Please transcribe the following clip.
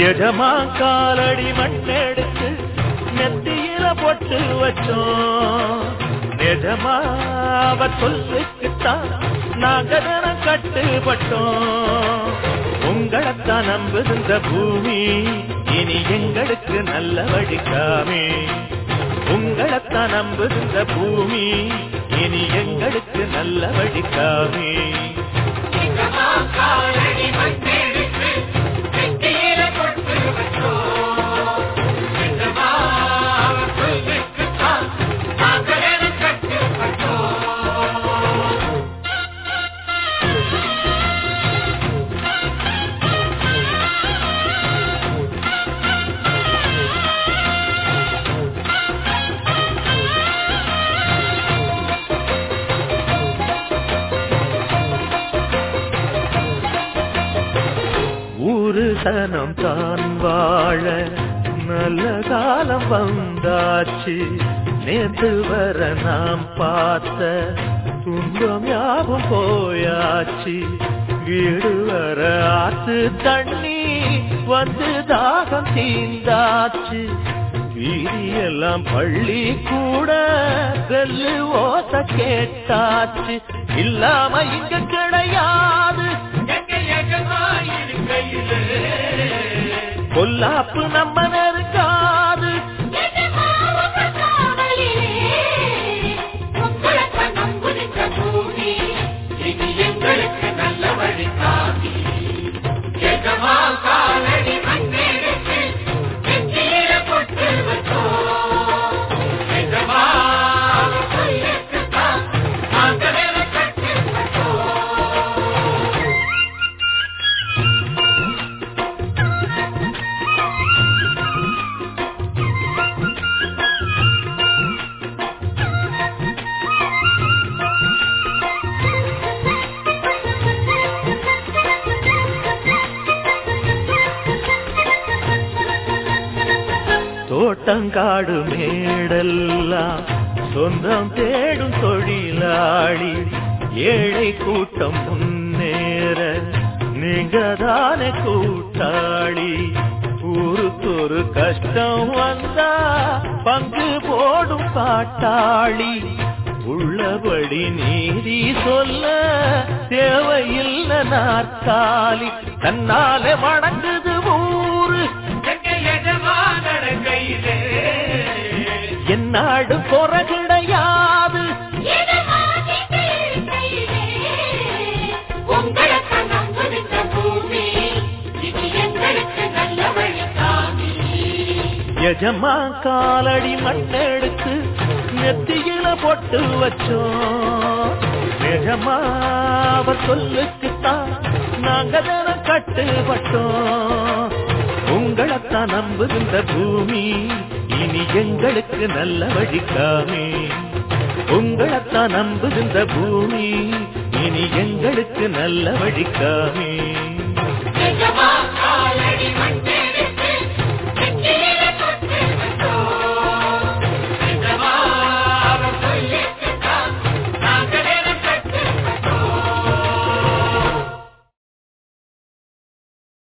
எஜமா காலடி மண்ணெடுத்து நெத்தியில பொட்டு வச்சோம். நிஜமா அவ சொல்லுக்குத்தான் நாங்க தினம் கட்டுப்பட்டோம் உங்களைத்தான் நம்புகின்ற பூமி இனி எங்களுக்கு நல்ல வழிக்காமே உங்களைத்தான் நம்புகின்ற பூமி இனி எங்களுக்கு நல்ல வழிக்காமே ஊரு சனம் தான் வாழ நல்ல காலம் வந்தாச்சு. நேற்று வர நாம் பார்த்த துன்பம் யாவும் போயாச்சு. வீடு வர ஆத்து தண்ணி வந்து தாகம் தீந்தாச்சு வீதியெல்லாம் பள்ளி கூட வெல்லு ஓச கேட்டாச்சு. இல்லாம இங்க கிடையாது பொல்லாப்பு நம்ம தோட்டங்காடு மேடெல்லாம் சொந்தம் தேடும் தொழிலாளி ஏழை கூட்டம் முன்னேற. நீங்க தானே கூட்டாளி ஊருக்கொரு கஷ்டம் வந்தா பங்கு போடும் பாட்டாளி. உள்ளபடி நீதி சொல்ல தேவையில்லை நாற்காலி. தன்னாலே வணங்குது நாடு வழி காமி எஜமா காலடி மண்ணெடுத்து நெத்தியில போட்டு வச்சோம். நிஜமா அவர் சொல்லுக்குத்தான் நாங்க தான கட்டுப்பட்டோம். உங்களைத்தான் நம்புகின்ற பூமி. இனி எங்களுக்கு நல்ல வழிக்காமே உங்களைத்தான் நம்புகின்ற பூமி இனி எங்களுக்கு நல்ல வழிக்காமே